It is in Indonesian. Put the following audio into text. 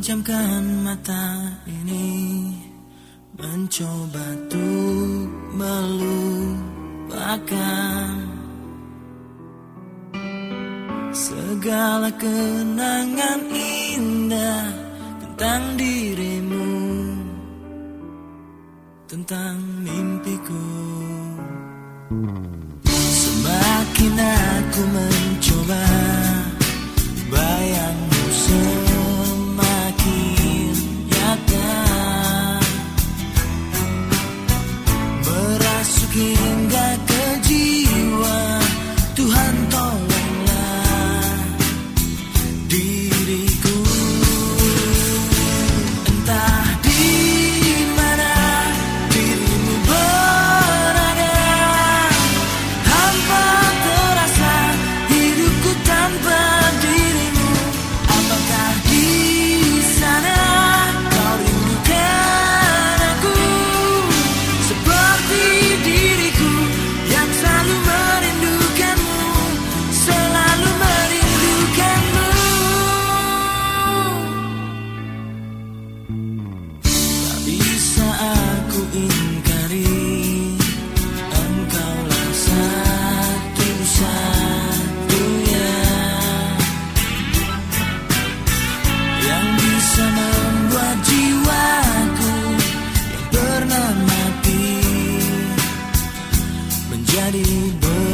Pejamkan mata ini. Mencoba tuh melupakan Segala kenangan indah Tentang dirimu Tentang mimpiku. Semakin aku mencoba again. Y'a des